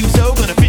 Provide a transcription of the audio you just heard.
you so gonna